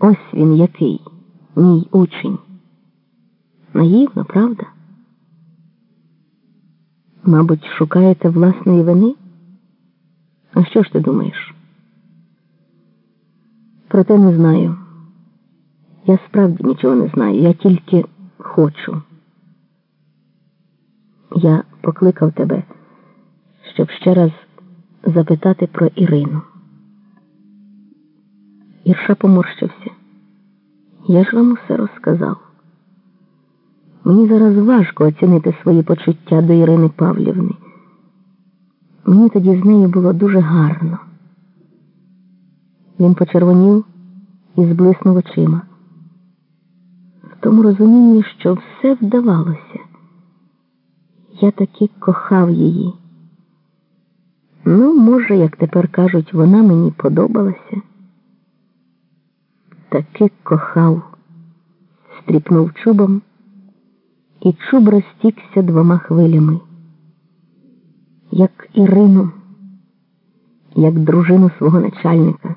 Ось він який, мій учень. Наївно, правда? Мабуть, шукаєте власної вини? А що ж ти думаєш? Проте не знаю. Я справді нічого не знаю. Я тільки хочу. Я покликав тебе, щоб ще раз запитати про Ірину. Ірша поморщився. Я ж вам усе розказав. Мені зараз важко оцінити свої почуття до Ірини Павлівни. Мені тоді з нею було дуже гарно. Він почервонів і зблиснув очима. В тому розумінні, що все вдавалося. Я таки кохав її. Ну, може, як тепер кажуть, вона мені подобалася. Таки кохав, стріпнув чубом, і чуб розтікся двома хвилями. Як Ірину, як дружину свого начальника,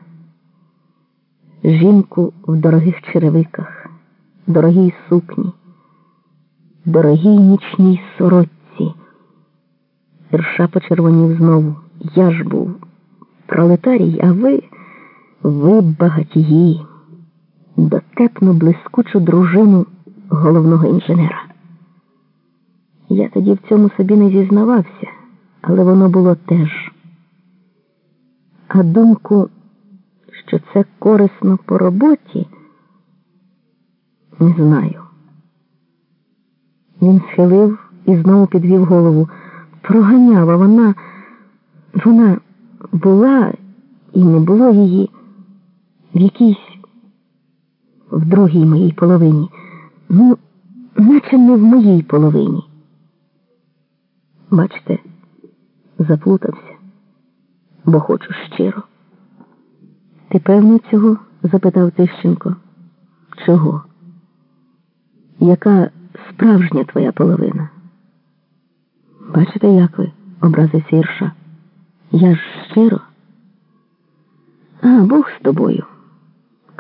жінку в дорогих черевиках, дорогій сукні, дорогій нічній сорочці. Ірша почервонів знову. Я ж був пролетарій, а ви, ви багатії, дотепну блискучу дружину головного інженера. Я тоді в цьому собі не зізнавався, але воно було теж. А думку, що це корисно по роботі, не знаю. Він схилив і знову підвів голову. Проганяла вона, вона була і не було її в якійсь в другій моїй половині. Ну, наче не в моїй половині. Бачите, заплутався, бо хочу щиро. Ти певний цього? запитав Тищенко. Чого? Яка справжня твоя половина? Бачите, як ви, образився Ірша. Я ж щиро. А, Бог з тобою,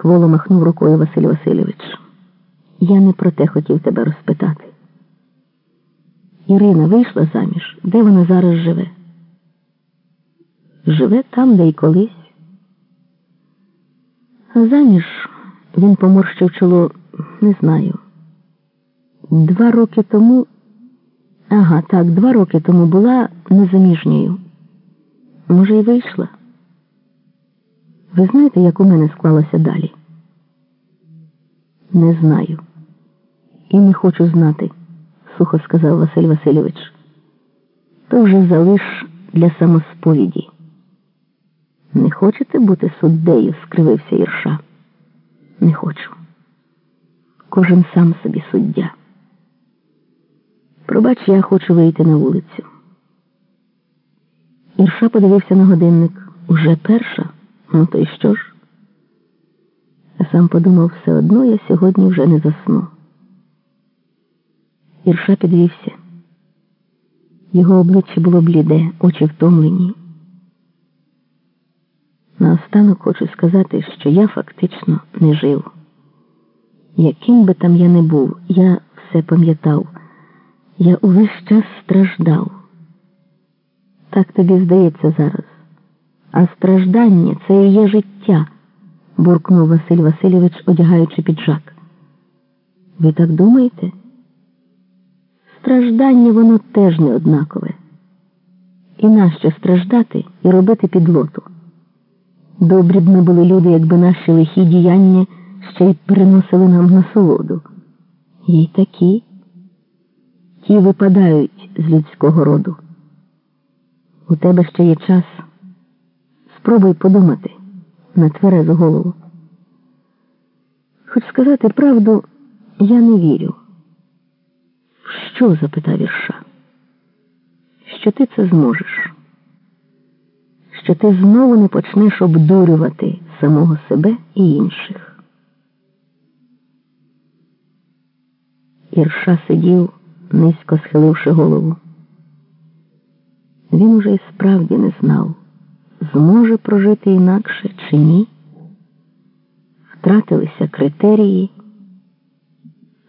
кволо махнув рукою Василь Васильович. Я не про те хотів тебе розпитати. Ірина вийшла заміж, де вона зараз живе? Живе там, де й колись. А заміж він поморщив чоло, не знаю. Два роки тому, ага, так, два роки тому була незаміжньою. Може, і вийшла. Ви знаєте, як у мене склалося далі? Не знаю. І не хочу знати, сухо сказав Василь Васильович. То вже залиш для самосповіді. Не хочете бути суддею? скривився Ірша. Не хочу. Кожен сам собі суддя. Пробач, я хочу вийти на вулицю. Ірша подивився на годинник. Уже перша? Ну, то й що ж? А сам подумав, все одно я сьогодні вже не засну. Ірша підвівся. Його обличчя було бліде, очі втомлені. Наостанок хочу сказати, що я фактично не жив. Яким би там я не був, я все пам'ятав, я увесь час страждав. Так тобі здається зараз. А страждання це і є життя, буркнув Василь Васильович, одягаючи піджак. Ви так думаєте? Страждання воно теж не однакове. І нащо страждати і робити підлоту? Добрі б ми були люди, якби наші лихі діяння ще й приносили нам насолоду. Є й такі, ті випадають з людського роду. У тебе ще є час. Спробуй подумати на тверезу голову. Хоч сказати правду, я не вірю. Що? запитав Ірша? Що ти це зможеш? Що ти знову не почнеш обдурювати самого себе і інших. Ірша сидів, низько схиливши голову. Він уже й справді не знав, зможе прожити інакше чи ні. втратилися критерії.